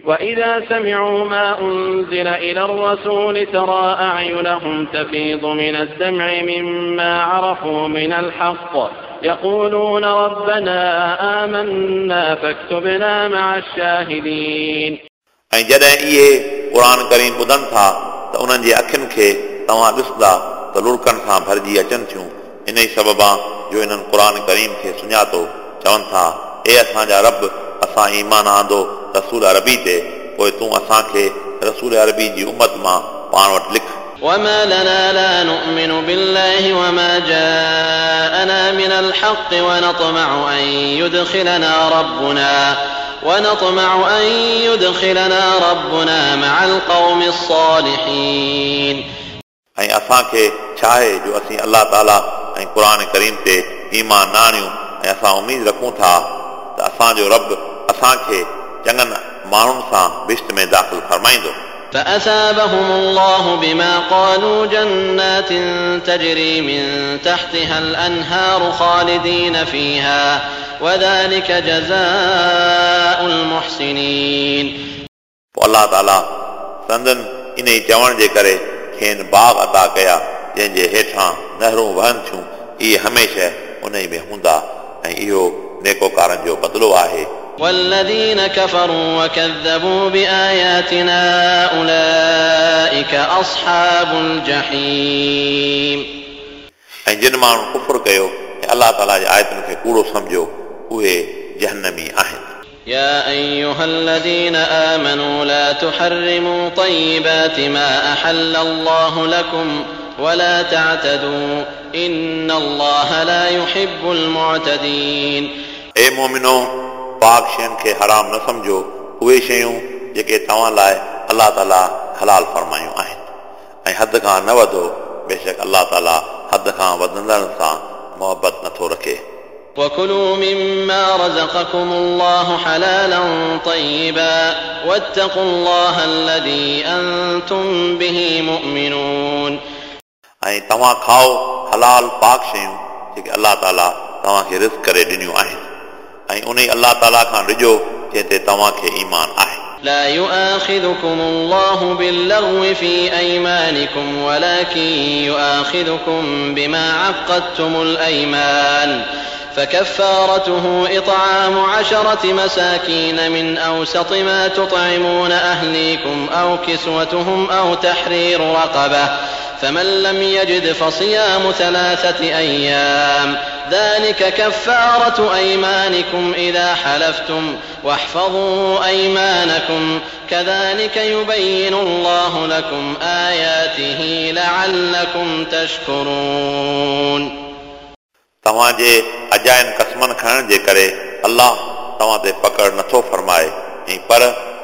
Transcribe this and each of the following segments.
وإذا سمعوا ما أنزل إلى الرسول ترى أعينهم تفيض من الدمع مما عرفوا من الحق يقولون ربنا آمنا فاكتبنا مع الشاهدين ऐं जॾहिं इहे क़ुर करीम ॿुधनि था त उन्हनि जे अखियुनि खे तव्हां ॾिसंदा त लुड़कनि सां भरिजी अचनि थियूं इन ई सबबा जो इन्हनि क़ुर करीम खे सुञातो चवनि था ए असांजा रब असां ईमान आंदो रसूल अरबी ते पोइ तूं असांखे रसूल अरबी जी उमत मां पाण वटि लिख وما لنا لا نؤمن بالله وما جاءنا من الحق ونطمع أن يدخلنا ربنا ونطمع أن يدخلنا ربنا مع القوم الصالحين ऐं असांखे छा आहे जो असीं अलाह ताला ऐं क़ुर करीम ते ईमान न आणियूं ऐं असां उमेद रखूं था त असांजो रब असांखे चङनि माण्हुनि सां बिश्त में दाख़िल फरमाईंदो فأثابهم الله بما قالوا جنات تجري من تحتها الأنهار خالدين فيها وذلك جزاء المحسنين الله تعالى سندن इन चवण जे करे खेनि बाग अता कया जंहिंजे हेठां नहरूं वहनि थियूं इहे हमेशह उन में हूंदा ऐं इहो नेकोकारनि जो बदिलो आहे والذين كفروا وكذبوا بآياتنا أولئك أصحاب الجحيم ऐं जिन माण्हू कुफुर कयो ऐं अलाह ताला जे आयतुनि खे कूड़ो सम्झो उहे जहनमी आहिनि يا أيها الذين آمنوا لا تحرموا طيبات ما أحل الله لكم ولا تعتدوا إن الله لا يحب المعتدين اے مومنو पाक शयुनि खे हराम न सम्झो उहे शयूं जेके तव्हां लाइ अलाह ताला हलाल फरमायूं आहिनि ऐं हद खां न वधो बेशक अलाह ताला हद खां वधंदड़ सां मोहबत नथो रखे وكلوا مما رزقكم الله حلالا طيبا واتقوا الله الذي أنتم به مؤمنون ऐं तव्हां खाओ हलाल पाक शयूं जेके अलाह ताला तव्हांखे रिस्क करे ॾिनियूं आहिनि ऐं उन अलाह ताला खां ॾिजो जंहिं ते तव्हांखे ईमान आहे لا يؤاخذكم الله باللغو في أيمانكم ولكن يؤاخذكم بما عقدتم الأيمان فكفارته إطعام عشرة مساكين من أوسط ما تطعمون أهليكم أو كسوتهم أو تحرير رقبة فمن لم يجد فصيام ثلاثة أيام ذلك كفارة أيمانكم إذا حلفتم واحفظوا أيمانكم كذلك يبين الله لكم آياته لعلكم تشكرون तव्हांजे अजाइनि कसमनि खणण जे करे अलाह तव्हां ते पकड़ नथो फरमाए ऐं पर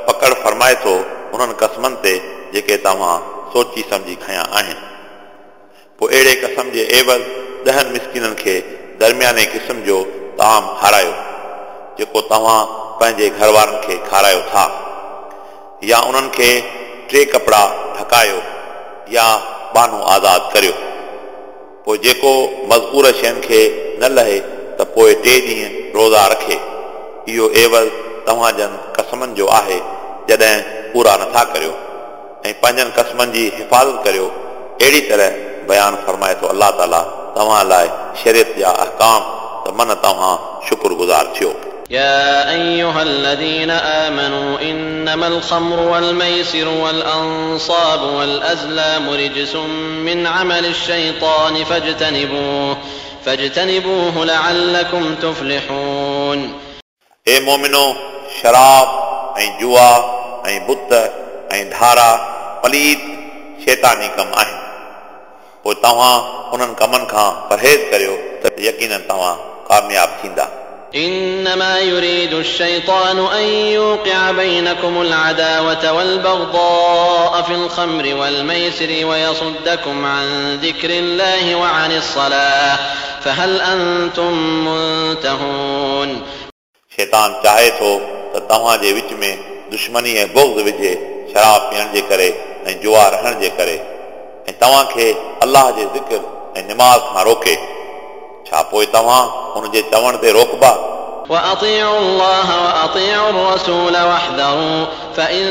पकड़ फरमाए थो उन्हनि कसमनि ते जेके तव्हां सोची सम्झी खयां आहिनि पोइ अहिड़े क़सम जे एवल ॾहनि मिसकिननि खे درمياني قسم جو طعام کارايو جيڪو توهان پنهنجي گهر وارن کي کارايو ٿا يا انهن کي ٽي ڪپڙا ڍڪايو يا بانو آزاد ڪريو پوءِ جيڪو مذڪور شين کي نه لهي ته پوءِ ٽي ڏينهن روزا رکي اهو عيوض توهانجن قسمن جو آهي جڏهن پورا نٿا ڪريو ۽ پنهنجن قسمن جي حفاظت ڪريو اهڙي طرح بيان فرمائي ٿو الله تالا तव्हां लाइ शरीयत जा अहकाम त मन तव्हां शुक्रगुज़ार थियो يا أيها الذين آمنوا إنما الخمر والميسر والأنصاب والأزلام رجس من عمل الشيطان فاجتنبوه فاجتنبوه لعلكم تفلحون اے مومنو شراب ऐं जुआ ऐं बुत ऐं धारा पलीत शैतानी कम आहिनि पोइ तव्हां उन्हनि कमनि खां परहेज़ करियो त यकीन तव्हां कामयाब थींदा إنما يريد الشيطان أن يوقع بينكم العداوة والبغضاء في الخمر والميسر ويصدكم عن ذكر الله وعن الصلاة فهل أنتم منتهون शैतान चाहे थो त तव्हांजे विच में दुश्मनी ऐं बोज़ विझे शराब पीअण जे करे ऐं जुआ रहण जे करे ऐं तव्हांखे अलाह जे ज़िक्र ऐं निमाज़ खां रोके छा पोइ तव्हां हुन जे चवण ते रोकबा وأطيعوا الله وأطيعوا الرسول واحذروا فإن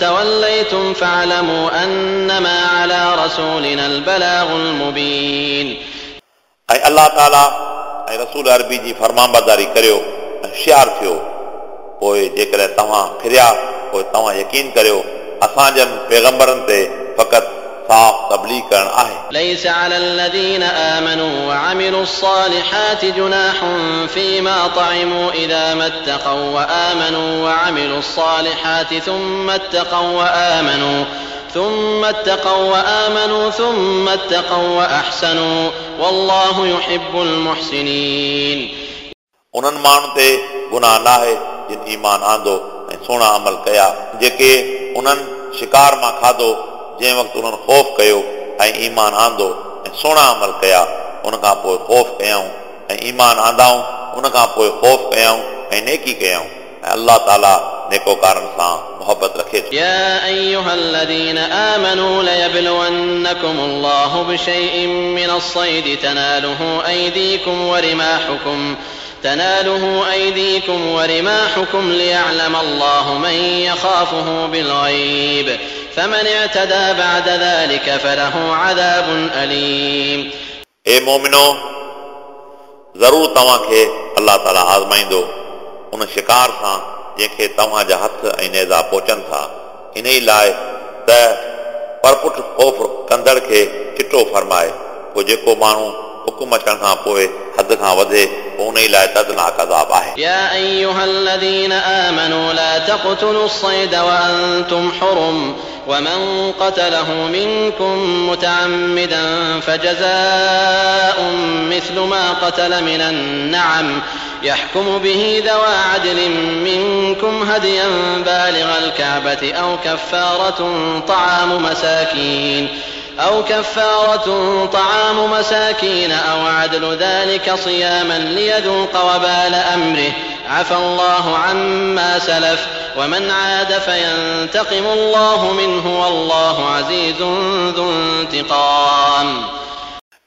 توليتم فاعلموا أنما على رسولنا البلاغ المبين ऐं अलाह ताला ऐं रसूल अरबी जी फरमाबरदारी करियो ऐं होशियारु थियो पोइ जेकॾहिं तव्हां फिरिया पोइ तव्हां यकीन करियो असांजनि पैगंबरनि ते फ़क़ति साफ़ तबलीग करणु आहे ليس على الذين آمنوا وعملوا الصالحات جناح فيما طعموا إذا ما اتقوا وآمنوا وعملوا الصالحات ثم اتقوا وآمنوا ثم اتقوا وآمنوا ثم اتقوا وأحسنوا والله يحب المحسنين उन्हनि माण्हुनि ते गुनाह नाहे जिन ईमान आंदो ऐं सुहिणा अमल कया जेके उन्हनि शिकार मां खाधो जंहिं वक़्तु उन्हनि ख़ौफ़ कयो ऐं ईमान आंदो ऐं सुहिणा अमल कया उन खां पोइ ख़ौफ़ कयऊं ऐं ईमान आंदाऊं उन खां पोइ ख़ौफ़ कयऊं ऐं नेकी कयऊं ऐं अलाह ताला नेकोकारनि सां मोहबत रखे थो يا أيها الذين آمنوا ليبلونكم الله بشيء من الصيد تناله أيديكم ورماحكم تناله أيديكم ورماحكم ليعلم الله من يخافه بالغيب فمن اعتدى بعد ذلك فله عذاب أليم. اے مومنو ضرور تواں کي الله تعالی آزمائيندو ان شڪار سان جنهن توهان جا هٿ ۽ پوچن ٿا ان ئي لاءِ پرپٹ خوف کندڙ کي چٽو فرمائے پوءِ جيڪو ماڻهو अचण खां पोइ हद खां वधे पोइ उन ई लाइ दर्दनाक अज़ाब आहे يا أيها الذين آمنوا لا تقتلوا الصيد وأنتم حرم ومن قتله منكم متعمدا فجزاء مثل ما قتل من النعم يحكم به ذوى عدل منكم هديا بالغ الكعبة أو كفارة طعام مساكين أو كفارة طعام مساكين أو عدل ذلك صياما ليذوق وبال أمره عفى الله عما سلف ومن عاد فينتقم الله منه والله عزيز ذو انتقام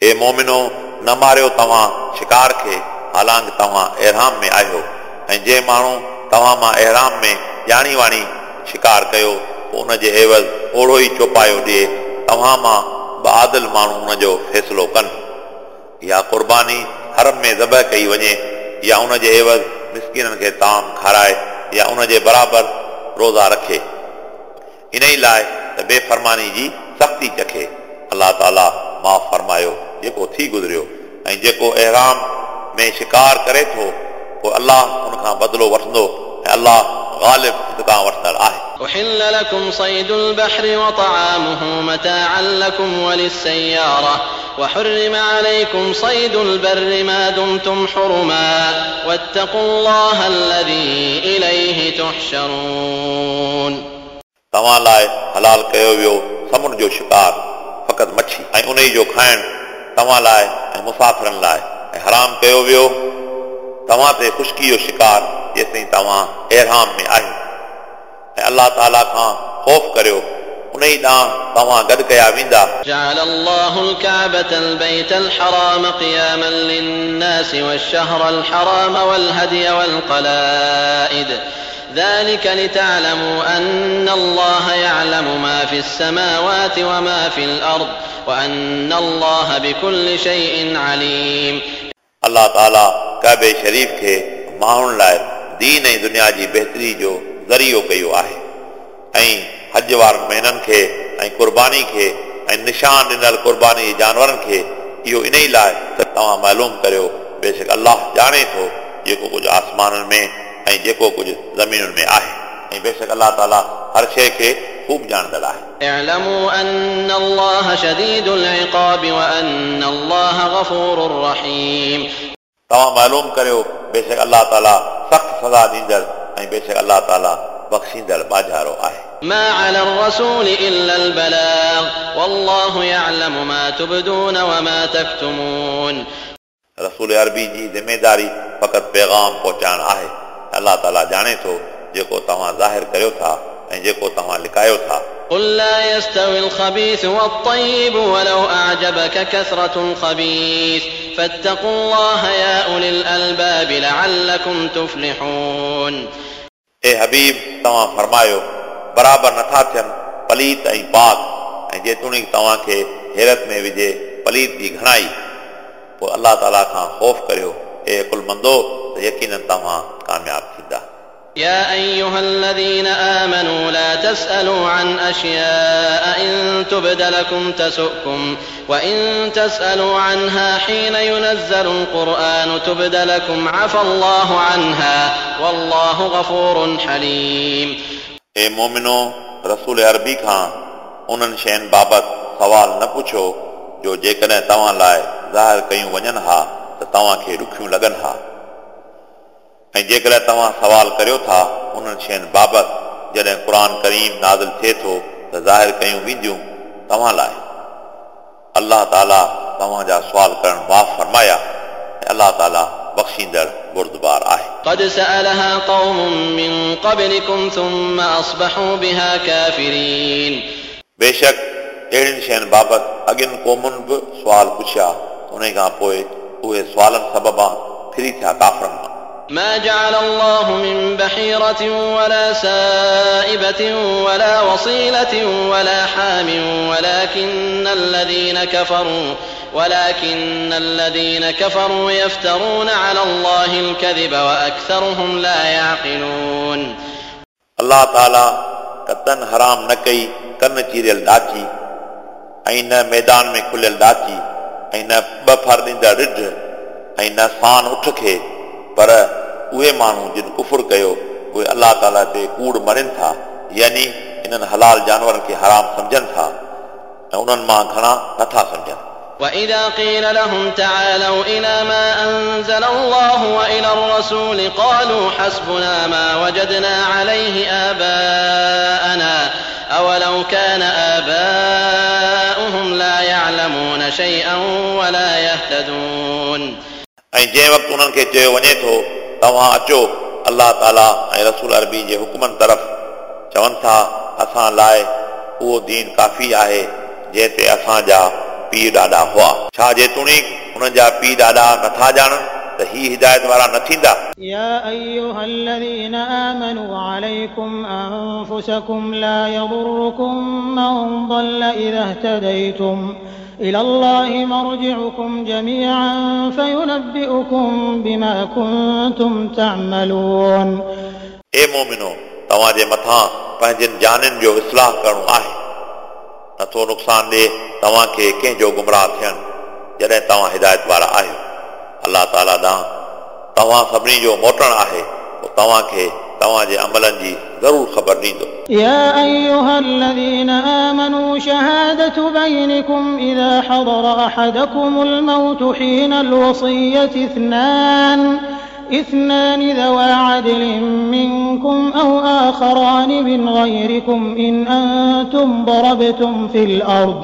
ए मोमिनो न मारियो तव्हां शिकार खे हालांकि तव्हां एराम में आहियो ऐं जंहिं माण्हू तव्हां मां एराम में ॼाणी वाणी शिकार कयो पोइ उन जे एवज़ ओड़ो ई चौपायो ॾिए तव्हां मां बहादुल माण्हू उन जो फ़ैसिलो कनि या क़ुर्बानी हरम में ज़बह कई वञे या उन जे एवज़ मिसकिननि खे ताम खाराए या उन जे बराबरि रोज़ा रखे इन ई लाइ त बेफ़रमानी जी सख़्ती चखे अलाह ताला माफ़ फरमायो जेको थी गुज़रियो ऐं जेको एराम में शिकार करे थो पोइ अलाह उन खां बदिलो वठंदो ऐं अलाह ग़ालिब इंतकाम वठंदड़ आहे أحل لكم صيد البحر وطعامه متاعا لكم وللسيارة وحرم عليكم صيد البر ما دمتم حرما واتقوا الله الذي إليه تحشرون तव्हां लाइ हलाल कयो वियो समुंड जो शिकार फ़क़ति मच्छी ऐं उन जो खाइणु तव्हां लाइ ऐं मुसाफ़िरनि लाइ ऐं हराम कयो वियो तव्हां ते ख़ुश्की जो शिकार जेसिताईं तव्हां एराम में आहियो ऐं अलाह ताला खां ख़ौफ़ करियो उन ई ॾांहुं तव्हां गॾु कया वेंदा جعل الله الكعبة البيت الحرام قياما للناس والشهر الحرام والهدي والقلائد ذلك لتعلموا أن الله يعلم ما في السماوات وما في الأرض وأن الله بكل شيء عليم अलाह ताला काबे शरीफ़ खे माण्हुनि लाइ दीन ऐं दुनिया जी बहितरी जो ज़रियो कयो आहे ऐं हज वारनि महीननि खे ऐं क़ुर्बानी खे ऐं निशान ॾिनल क़ुर्बानी जानवरनि खे इहो इन ई लाइ त तव्हां मालूम करियो बेशक अलाह ॼाणे थो जेको कुझु आसमाननि में ऐं जेको कुझु ज़मीनुनि में आहे ऐं बेशक अलाह ताला हर शइ खे ख़ूब ॼाणंदड़ आहे اعلموا أن الله شديد العقاب وأن الله غفور رحيم तव्हां मालूम करियो बेशक अलाह ताला सख़्तु सज़ा ॾींदड़ ऐं बेशक अलाह ताला बख़्शींदड़ बाज़ारो आहे ما على الرسول إلا البلاغ والله يعلم ما تبدون وما تكتمون रसूल अरबी जी ज़िमेदारी फ़क़ति पैगाम पहुचाइणु आहे अलाह ताला ॼाणे थो जेको तव्हां ज़ाहिर करियो था ऐं जेको तव्हां लिकायो था قل لا يستوي الخبيث والطيب ولو أعجبك كثرة الخبيث فاتقوا الله يا أولي الألباب لعلكم تفلحون اے حبیب तव्हां फरमायो बराबरि नथा थियनि पलीत ऐं पाक ऐं जेतोणीकि तव्हांखे हैरत में विझे पलीत जी घणाई पोइ अलाह ताला खां ख़ौफ़ करियो ए कुल मंदो त यकीननि तव्हां कामयाबु थींदा يا أيها الذين آمنوا لا تسألوا عن أشياء إن تبد لكم تسؤكم وإن تسألوا عنها حين ينزل القرآن تبد لكم عفى الله عنها والله غفور حليم اي مومنو رسول عربي کان انهن شين بابت سوال نه پڇو جو جيڪڏهن توهان لاءِ ظاهر ڪيون وڃن ها ته توهان کي ڏکيون لڳن ها۔ ऐं जेकॾहिं तव्हां सवाल करियो था उन्हनि शयुनि बाबति जॾहिं क़ुर करीम नाज़िल थिए थो त ज़ाहिर कयूं वेंदियूं तव्हां लाइ अलाह ताला तव्हांजा सुवाल करणु माफ़ फरमाया ऐं अलाह ताला बख़्शींदड़ बुरदबार आहे قد سألها قوم من قبلكم ثم أصبحوا بها كافرين बेशक अहिड़ियुनि शयुनि बाबति अॻियुनि क़ौमुनि बि सुवाल पुछिया उन खां पोइ उहे सुवालनि सबबा फिरी थिया काफ़रनि मां ما جعل الله من بحيرة ولا سائبة ولا وصيلة ولا حام ولكن الذين كفروا ولكن الذين كفروا يفترون على الله الكذب وأكثرهم لا يعقلون الله تعالى कतन हराम न कई कन चीरियल ॾाची ऐं न मैदान में खुलियल ॾाची ऐं न ॿ फर ॾींदड़ रिढ ऐं न सान उठ खे पर उहे माण्हू जिन कुफुर कयो उहे अलाह ताला ते कूड़ मरनि था यानी इन्हनि हलाल जानवरनि खे हराम सम्झनि था ऐं उन्हनि मां घणा नथा सम्झनि وإذا قيل لهم تعالوا إلى ما أنزل الله وإلى الرسول قالوا حسبنا ما وجدنا عليه آباءنا أولو كان آباؤهم لا يعلمون شيئا ولا يهتدون ऐं जंहिं वक़्तु उन्हनि खे चयो वञे थो तव्हां अचो अलाह ताला ऐं रसूल अरबी जे हुकमनि तरफ़ चवनि था असां लाइ उहो दीन काफ़ी आहे जंहिं ते असांजा पीउ ॾाढा हुआ छा जेतोणीक हुननि जा पीउ ॾाढा नथा ॼाणनि त ही हिदायत वारा न थींदा يا أيها الذين آمنوا عليكم أنفسكم لا يضركم من ضل إذا اهتديتم إلى الله مرجعكم جميعا فينبئكم بما كنتم تعملون اے مومنو तव्हांजे मथां पंहिंजनि जाननि जो इस्लाह करणो आहे नथो नुक़सान ॾिए तव्हांखे कंहिंजो गुमराह थियणु जॾहिं तव्हां हिदायत वारा आहियो अलाह ताला ॾांहुं तव्हां सभिनी जो मोटणु आहे पोइ तव्हांखे तव्हांजे अमलनि जी ज़रूरु ख़बर ॾींदो يا أيها الذين آمنوا شهادة بينكم إذا حضر أحدكم الموت حين الوصية اثنان اثنان ذوى عدل منكم أو آخران من غيركم إن أنتم ضربتم في الأرض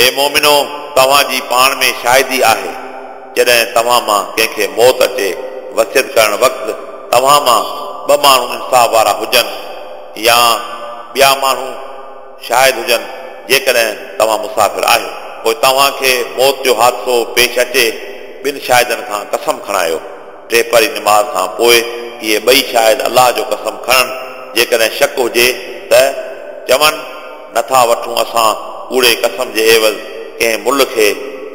هي مومنو توهان جي پاڻ ۾ شايد آهي جڏهن توهان مان ڪنهن کي موت اچي وسيت ڪرڻ وقت توهان مان ٻه ماڻهو انصاف وارا هجن يا ٻيا ماڻهو شاهد هجن جيڪڏهن توهان مسافر آهيو پوءِ توهان کي موت جو حادثو پيش اچي ٻن شاهدن کان قسم کڻايو ٽي پري نماز کان پوءِ اهي ٻئي شاهد الله جو قسم کڻن جيڪڏهن شڪ هجي ته چون نٿا وٺون اسان ڪوڙي قسم جي عيوض ڪنهن ملڪ کي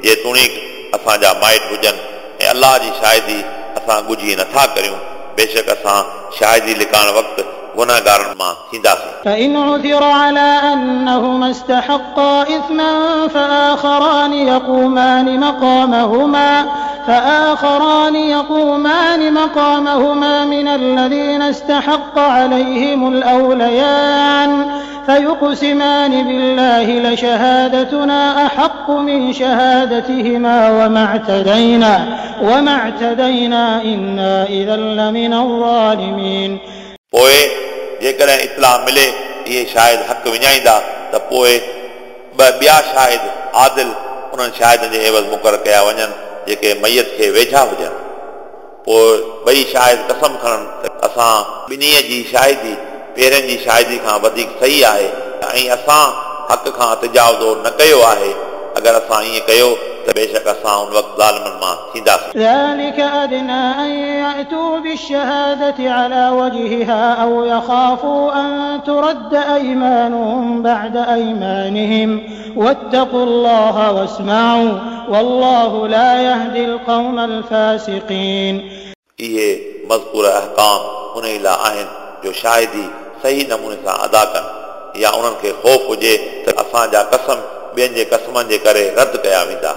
جيتوڻيڪ اسان جا مائٽ هجن ۽ الله جي شاهدي اسان ڳجهي نٿا ڪريون بيشڪ اسان شاهدي لڪائڻ وقت گناهگارن مان ٿينداسين فإن عثر على أنهما استحقا إثما فآخران يقومان مقامهما فآخران يقومان مقامهما من الذين استحق عليهم الأوليان. فيقسمان بالله لشهادتنا أحق من شهادتهما وما اعتدينا وما اعتدينا إنا إذا لمن الظالمين. پوءِ جيڪڏهن اتلاهه ملي اهي شايد حق وڃائيندا ته پوءِ ٻه ٻيا شايد عادل انهن شايدن جي عيوض مقرر ڪيا وڃن جيڪي ميت کي ويجها هجن. پوءِ ٻئي شايد قسم کڻن ته اسان ٻنهيءَ جي شاهدي پهرين جي شاهدي کان وڌيڪ صحيح آهي ۽ اسان حق کان تجاوز نه ڪيو آهي. اگر اسان ائين ڪيو त बेशक असां उन वक़्तु ज़ालमनि मां थींदासीं ذلك أدنى أن يأتوا بالشهادة على وجهها أو يخافوا أن ترد أيمانهم بعد أيمانهم واتقوا الله واسمعوا والله لا يهدي القوم الفاسقين इहे मज़कूर अहकाम उन लाइ आहिनि जो शाहिदी सही नमूने सां अदा कनि या उन्हनि खे ख़ौफ़ हुजे त असांजा कसम ॿियनि जे कसमनि जे करे रद्द कया वेंदा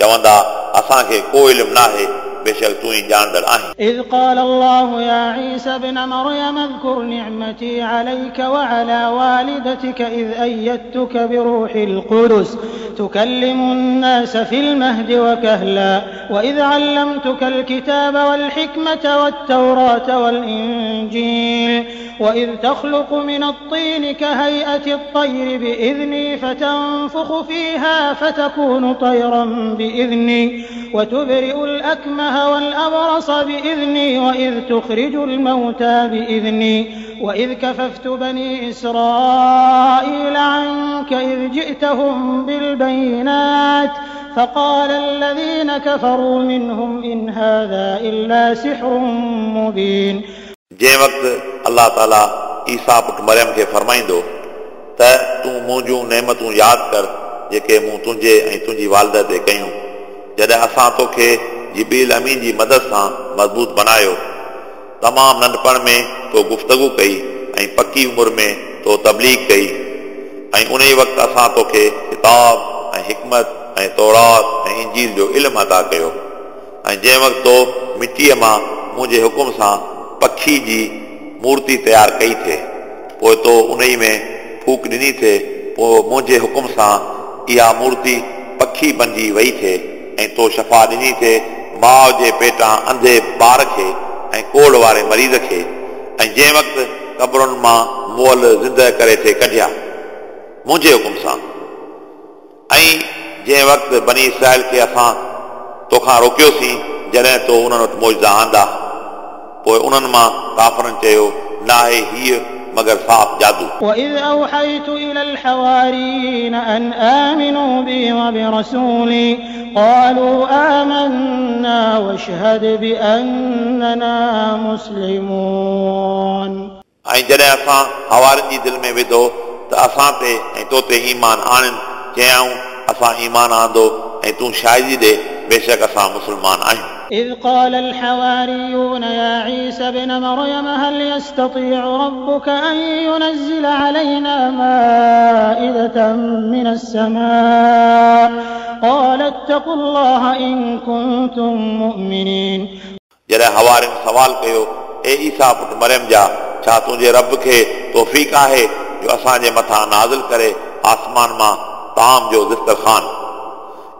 चवंदा असांखे को इल्मु न بشك تو ئي ڄاڻندڙ آه. إذ قال الله يا عيسى ابن مريم اذكر نعمتي عليك وعلى والدتك إذ أيدتك بروح القدس. تكلم الناس في المهد وكهلا. وإذ علمتك الكتاب والحكمة والتوراة والإنجيل. وإذ تخلق من الطين كهيئة الطير بإذني فتنفخ فيها فتكون طيرا بإذني. وتبرئ الأكمه الأكمه والأبرص بإذني وإذ تخرج الموتى بإذني وإذ كففت بني إسرائيل عنك إذ جئتهم بالبينات فقال الذين كفروا منهم إن هذا إلا سحر مبين जंहिं वक़्तु अलाह ताला ईसा पुटु मरियम खे फरमाईंदो त तूं मुंहिंजूं नेमतूं यादि कर जेके मूं तुंहिंजे ऐं तुंहिंजी वालद ते कयूं जॾहिं असां तोखे जिबील अमीन जी मदद सां मज़बूत बनायो तमामु नंढपण में तो गुफ़्तगु कई ऐं पकी उमिरि में तो तबलीग कई ऐं उन ई वक़्तु असां तोखे किताब ऐं हिकमत ऐं तौरात ऐं इंजील जो इल्मु अदा कयो ऐं जंहिं वक़्तु तो मिटीअ मां मुंहिंजे हुकुम सां पखी जी मूर्ति तयारु कई थिए पोइ तो उन ई में फूक ॾिनी थिए पोइ मुंहिंजे हुकुम सां इहा मूर्ति पखी बणिजी वई थिए ऐं तो शफ़ा ॾिनी थिए माउ जे पेटां अंधे ॿार खे ऐं कोड़ वारे मरीज़ खे ऐं जंहिं वक़्तु क़बरुनि मां मुअल ज़िंदह करे थिए कढिया मुंहिंजे हुकुम सां ऐं जंहिं वक़्तु बनी इसराइल खे असां तोखां रोकियोसीं जॾहिं तो उन्हनि वटि मौजा आंदा पोइ उन्हनि मां काफ़रनि चयो न आहे हीअ मगर साफ़ जादू وإذ أوحيت إلى الحواريين أن آمنوا بي وبرسولي قالوا آمنا واشهد بأننا مسلمون ऐं जॾहिं असां हवारनि जी दिलि में विधो त असां ते ऐं तो ते ईमान आणनि चयाऊं असां ईमान आंदो ऐं तूं शाहिदी ॾे बेशक असां मुस्लमान आहियूं إذ قال الحواريون يا عيسى ابن مريم هل يستطيع ربك أن ينزل علينا مائدة من السماء قال اتقوا الله إن كنتم مؤمنين जॾहिं हवारनि सवाल कयो ए ईसा पुटु मरियम जा छा तुंहिंजे रब खे तौफ़ीक़ आहे जो असांजे मथां नाज़िल करे आसमान मां ताम जो दिस्तरखान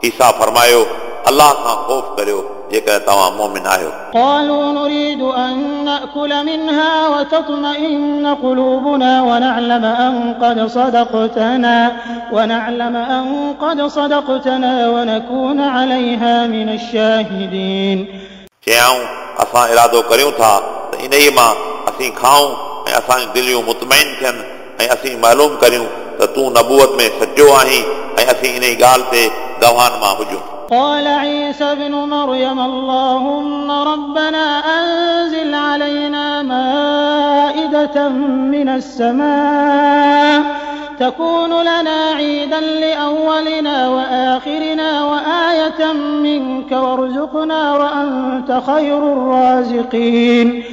ईसा फरमायो الله کان خوف ڪريو جيڪڏهن توهان مؤمن آهيو قالوا نريد أن نأكل منها وتطمئن قلوبنا ونعلم أن قد صدقتنا ونعلم أن قد صدقتنا ونكون عليها من الشاهدين. چيائون اسان ارادو ڪريون ٿا ته انهي مان اسين کائون ۽ اسان جون دليون مطمئن ٿين ۽ اسين معلوم ڪريون ته تون نبوت ۾ سچو آهين ۽ اسين انهي ڳالهه تي گواهن مان هجون ॻाल्हि ते गवाहनि मां हुजूं قال عيسى ابن مريم اللهم ربنا أنزل علينا مائدة من السماء تكون لنا عيدا لأولنا وآخرنا وآية منك وارزقنا وأنت خير الرازقين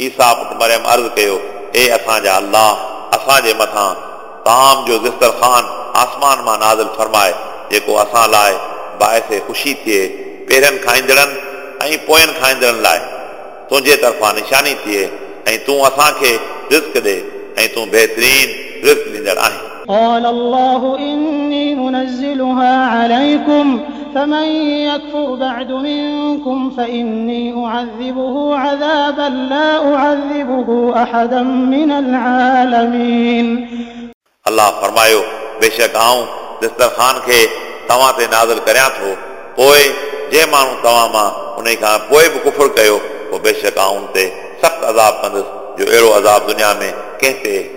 عيسى ابن مريم عرض कयो اے اسان جا اللہ اسان جي مٿان تام جو دسترخوان آسمان مان نازل فرمائے जेको असां लाइ बाहिस ख़ुशी थिए पहिरियनि खाईंदड़नि ऐं पोयनि खाईंदड़नि लाइ तुंहिंजे तरफ़ां निशानी थिए ऐं तूं असांखे रिस्क ॾे ऐं तूं बहितरीन रिस्क ॾींदड़ आहीं قال الله إني منزلها عليكم فمن يكفر بعد منكم فإني أعذبه عذابا لا أعذبه أحدا من العالمين अलाह फरमायो बेशक आऊं दस्तरखान खे तव्हां ते नाज़िल करियां थो पोइ जंहिं माण्हू तव्हां मां उन खां पोइ बि कुफुर कयो पोइ बेशक आऊं उन ते सख़्तु अज़ाब कंदुसि जो अहिड़ो अज़ाब दुनिया में कंहिं ते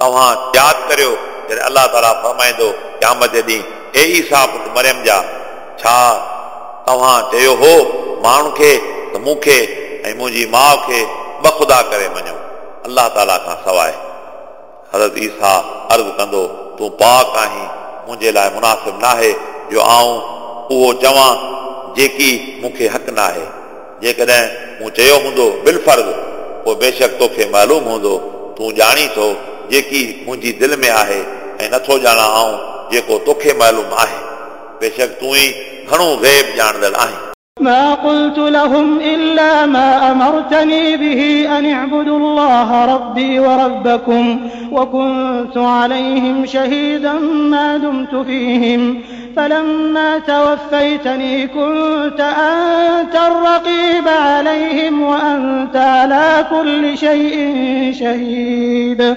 तव्हां यादि करियो जॾहिं अलाह ताला फरमाईंदो क़यामत जे ॾींहुं हे ईसा पुट मरियम जा छा तव्हां चयो हो माण्हुनि खे त मूंखे ऐं मुंहिंजी माउ खे ॿ ख़ुदा करे मञो अलाह ताला खां सवाइ हज़रत ईसा अर्ज़ु कंदो तूं पाक आहीं मुंहिंजे लाइ मुनासिब नाहे जो आऊं उहो चवां जेकी मूंखे हक़ न आहे जेकॾहिं मूं चयो हूंदो बिलफर्ज़ पोइ बेशक तोखे मालूम हूंदो तूं ॼाणी थो जेकी मुंहिंजी दिलि में आहे ऐं नथो ॼाणा आऊं जेको तोखे मालूम आहे बेशक तूं ई घणो ग़ैब ॼाणंदड़ आहीं ما قلت لهم إلا ما أمرتني به أن اعبدوا الله ربي وربكم وكنت عليهم شهيدا ما دمت فيهم فلما توفيتني كنت أنت الرقيب عليهم وأنت على كل شيء شهيد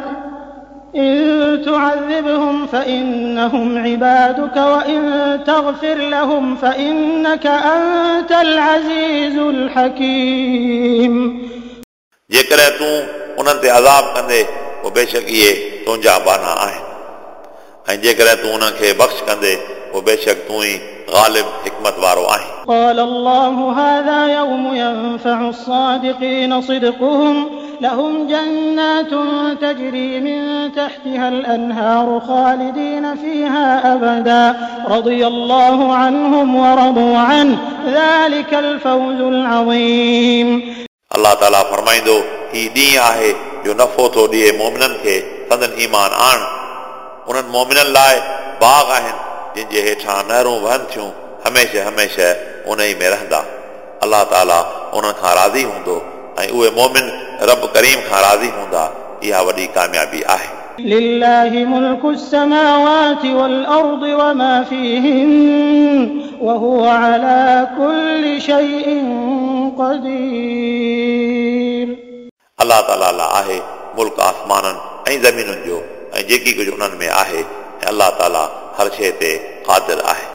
إن تعذبهم فإنهم عبادك وإن تغفر لهم فإنك أنت العزيز الحكيم जेकॾहिं तूं उन्हनि ते अज़ाब कंदे पोइ बेशक इहे तुंहिंजा बाना आहिनि ऐं जेकॾहिं तूं उन्हनि खे बख़्श कंदे وبيشڪ تو غالب حكمة وارو قال الله هذا يوم ينفع الصادقين صدقهم لهم جنات تجري من تحتها الأنهار خالدين فيها أبدا. رضي الله عنهم ورضوا عنه ذلك الفوز العظيم. الله تعالى فرمائندو هي ڏينهن آهي جو نفعو ٿو ڏئي مومنن کي سندن ايمان جو انهن مومنن لاءِ باغ آهن जिन जे हेठां नहरूं वहनि थियूं हमेशह हमेशह उन ई में रहंदा अलाह ताला उन्हनि खां राज़ी हूंदो ऐं उहे मोमिन रब करीम खां राज़ी हूंदा इहा वॾी कामयाबी आहे لله ملك السماوات والأرض وما فيهن وهو على كل شيء قدير अलाह ताला लाइ आहे मुल्क आसमाननि ऐं ज़मीनुनि जो ऐं जेकी कुझु उन्हनि में आहे ۽ الله تالا هر شيءِ تي قادر آهي